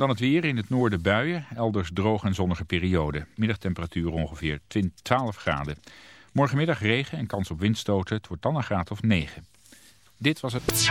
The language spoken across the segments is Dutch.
Dan het weer in het noorden buien, elders droog en zonnige periode. Middagtemperatuur ongeveer 12 graden. Morgenmiddag regen en kans op windstoten. Het wordt dan een graad of 9. Dit was het...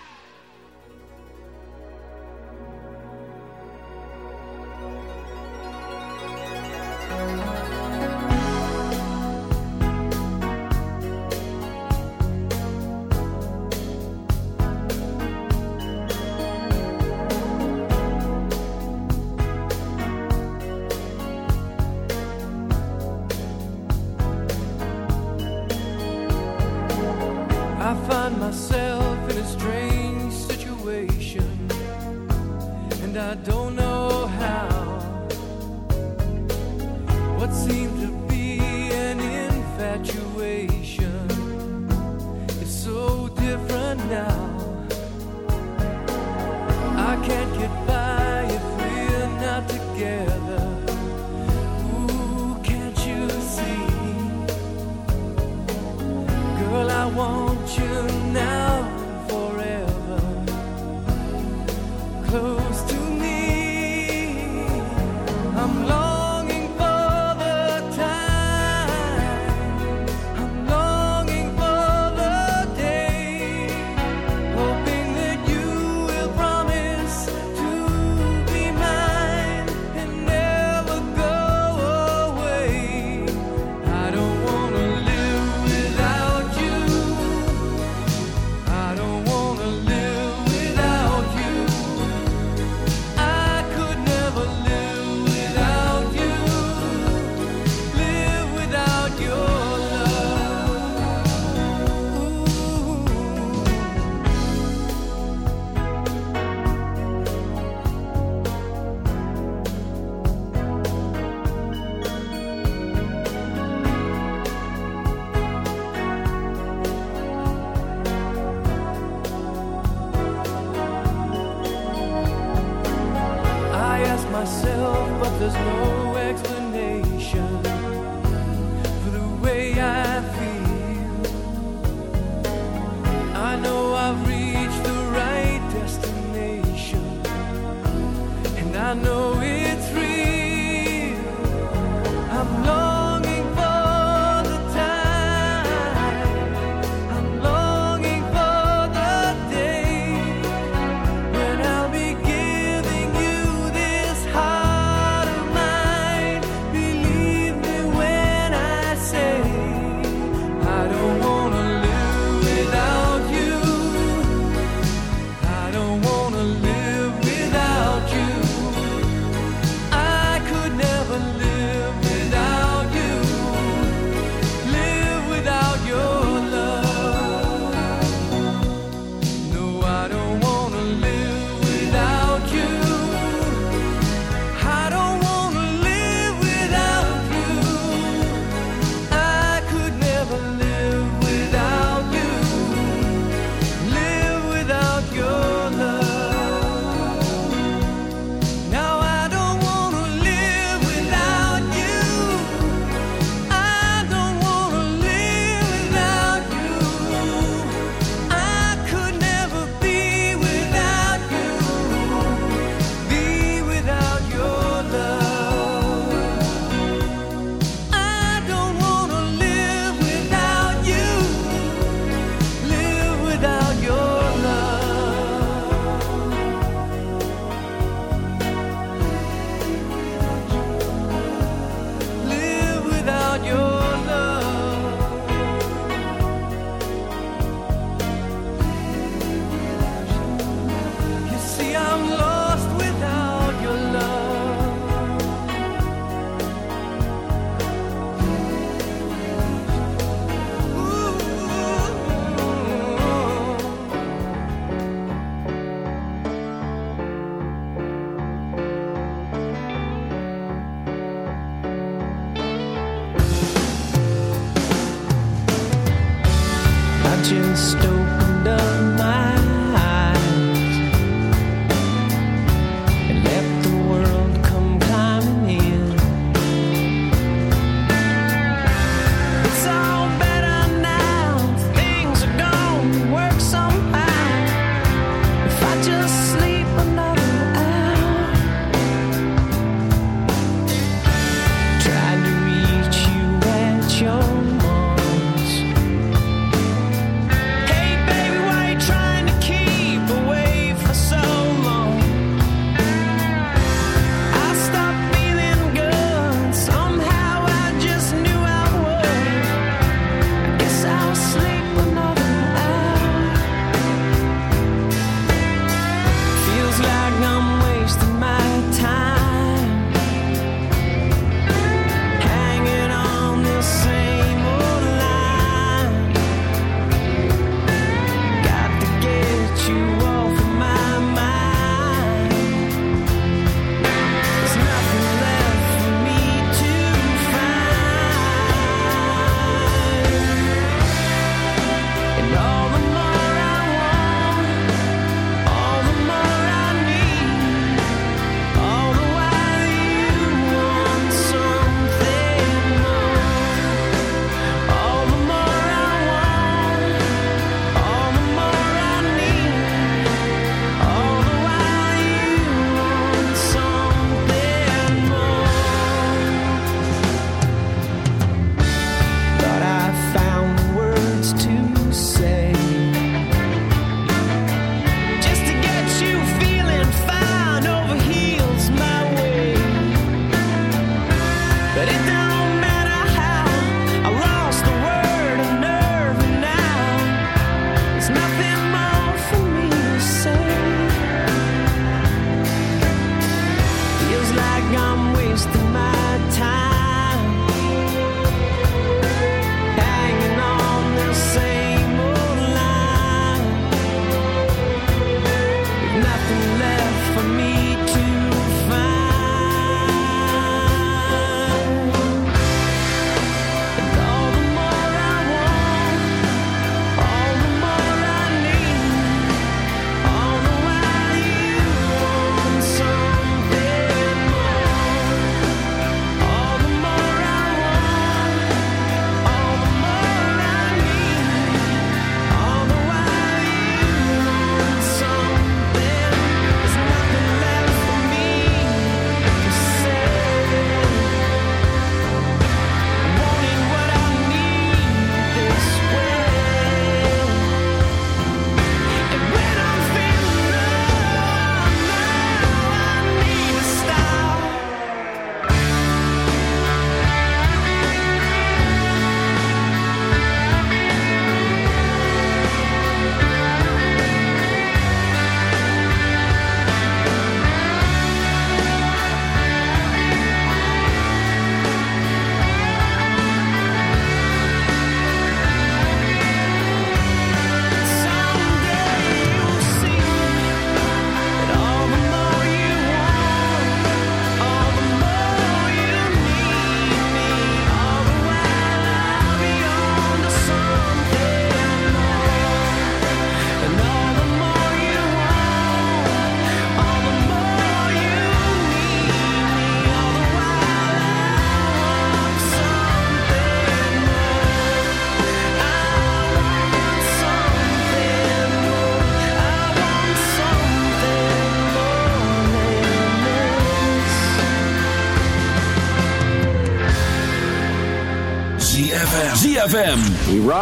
No explanation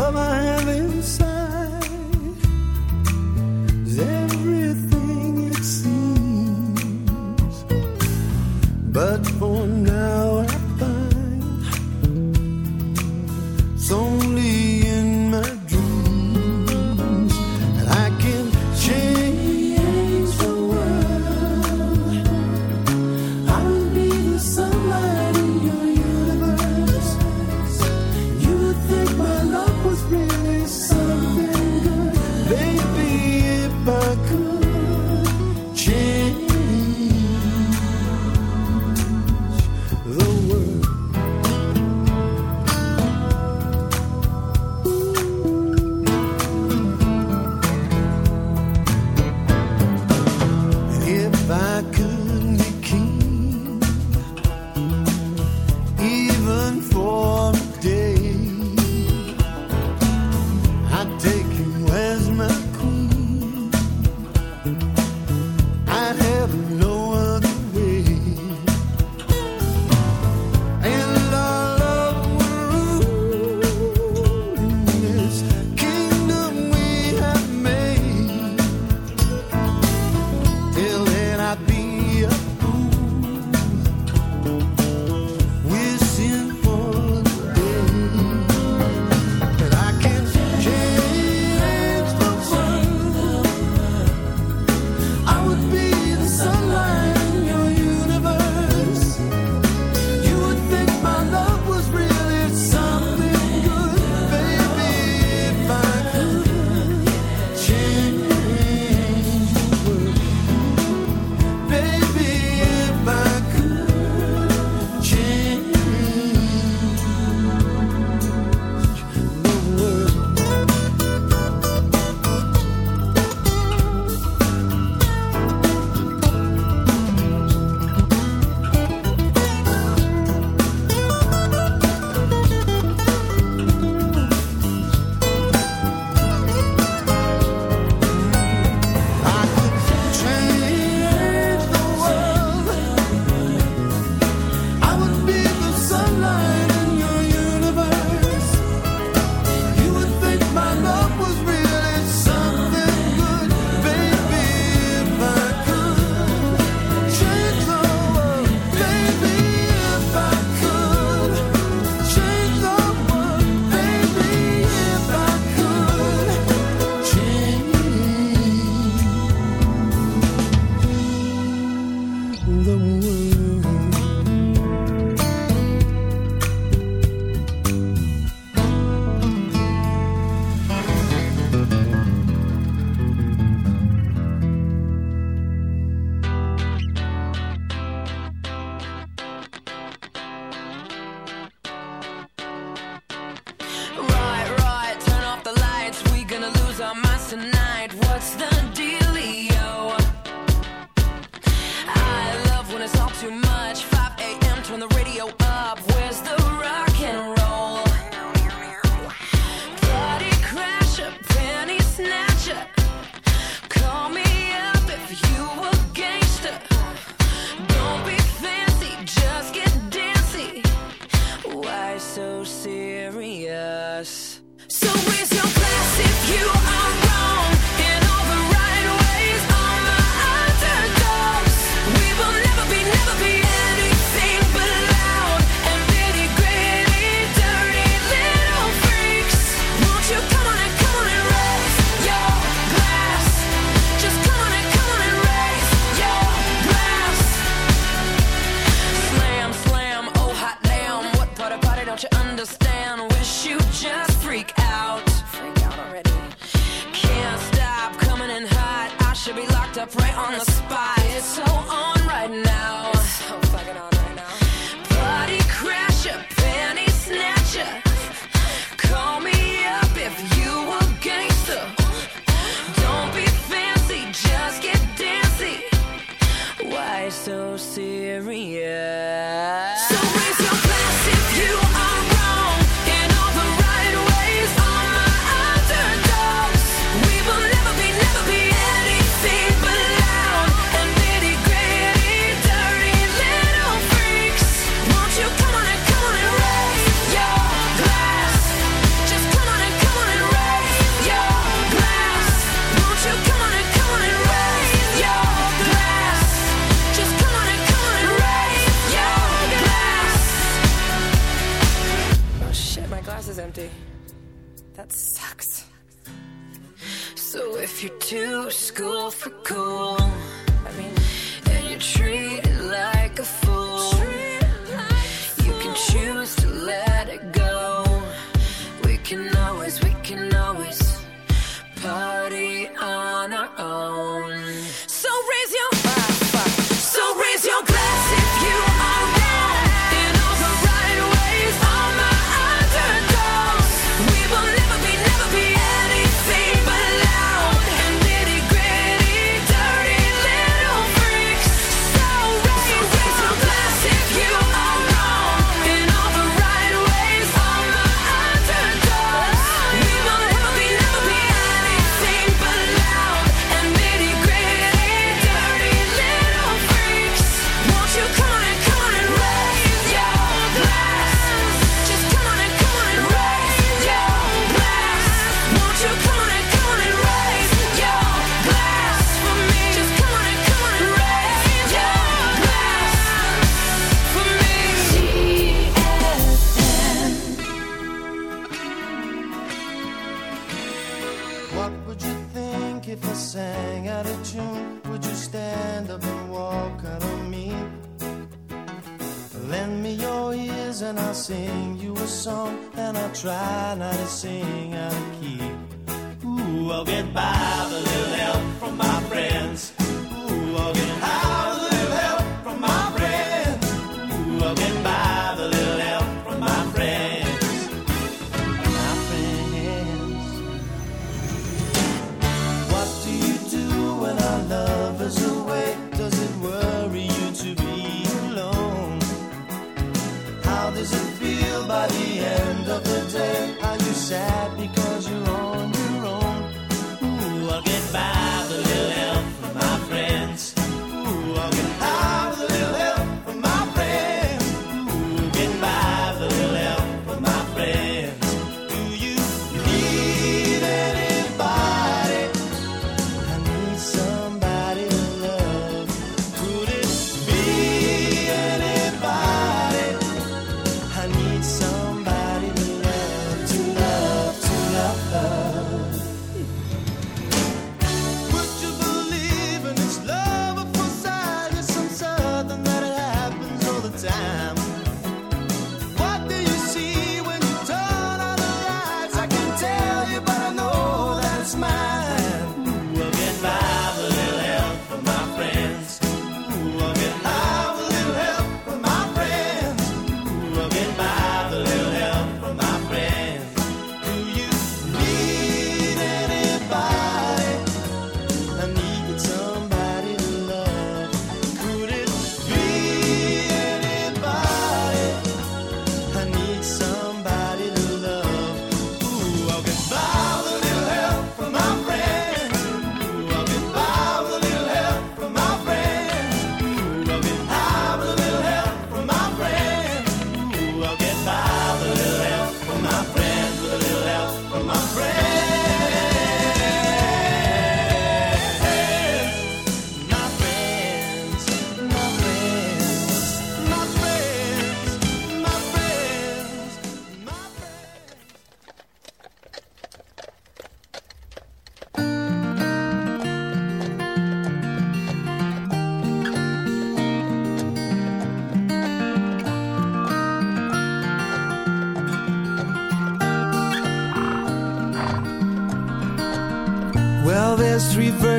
lover so serious? So raise your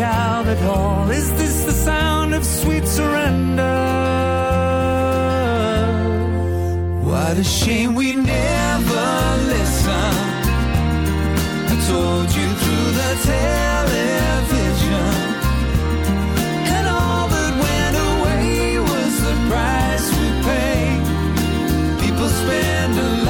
out at all? Is this the sound of sweet surrender? What a shame we never listen? I told you through the television. And all that went away was the price we pay. People spend a lot.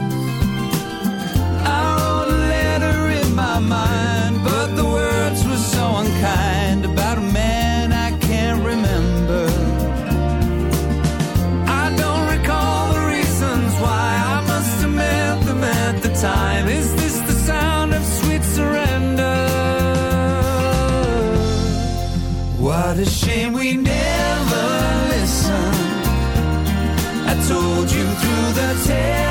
tell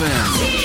ZFM.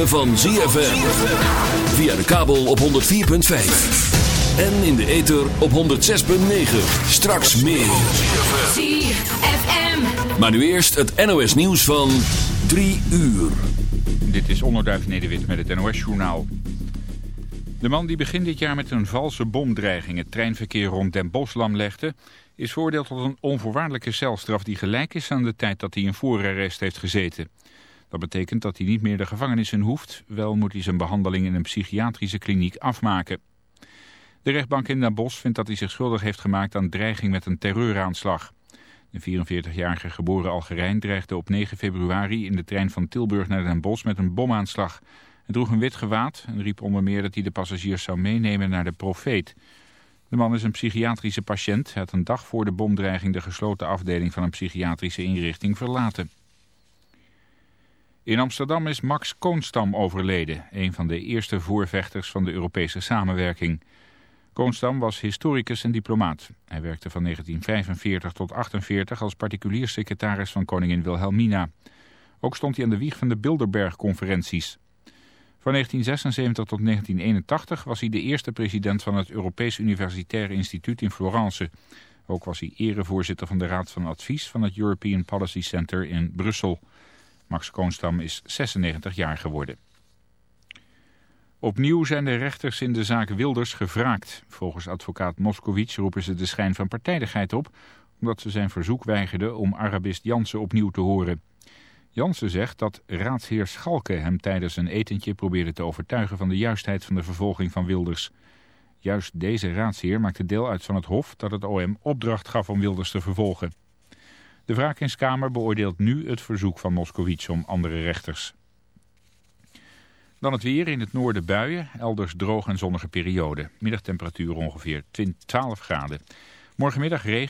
Ritme van ZFM. Via de kabel op 104.5. En in de ether op 106.9. Straks meer. ZFM. Maar nu eerst het NOS nieuws van 3 uur. Dit is Onderduif Nederwit met het NOS-journaal. De man die begin dit jaar met een valse bomdreiging het treinverkeer rond Den Bosch lamlegde... is veroordeeld tot een onvoorwaardelijke celstraf die gelijk is aan de tijd dat hij in voorarrest heeft gezeten. Dat betekent dat hij niet meer de gevangenis in hoeft, wel moet hij zijn behandeling in een psychiatrische kliniek afmaken. De rechtbank in Den Bosch vindt dat hij zich schuldig heeft gemaakt aan dreiging met een terreuraanslag. De 44-jarige geboren Algerijn dreigde op 9 februari in de trein van Tilburg naar Den Bosch met een bomaanslag. Hij droeg een wit gewaad en riep onder meer dat hij de passagiers zou meenemen naar de profeet. De man is een psychiatrische patiënt. Hij had een dag voor de bomdreiging de gesloten afdeling van een psychiatrische inrichting verlaten. In Amsterdam is Max Koonstam overleden, een van de eerste voorvechters van de Europese samenwerking. Koonstam was historicus en diplomaat. Hij werkte van 1945 tot 1948 als particulier secretaris van koningin Wilhelmina. Ook stond hij aan de wieg van de Bilderberg-conferenties. Van 1976 tot 1981 was hij de eerste president van het Europees Universitair Instituut in Florence. Ook was hij erevoorzitter van de Raad van Advies van het European Policy Center in Brussel. Max Koonstam is 96 jaar geworden. Opnieuw zijn de rechters in de zaak Wilders gevraagd. Volgens advocaat Moskowitz roepen ze de schijn van partijdigheid op... omdat ze zijn verzoek weigerden om Arabist Jansen opnieuw te horen. Jansen zegt dat raadsheer Schalke hem tijdens een etentje probeerde te overtuigen... van de juistheid van de vervolging van Wilders. Juist deze raadsheer maakte deel uit van het hof dat het OM opdracht gaf om Wilders te vervolgen. De wraakingskamer beoordeelt nu het verzoek van Moskowitz om andere rechters. Dan het weer in het noorden buien, elders droog en zonnige periode. Middagtemperatuur ongeveer 12 graden. Morgenmiddag regen.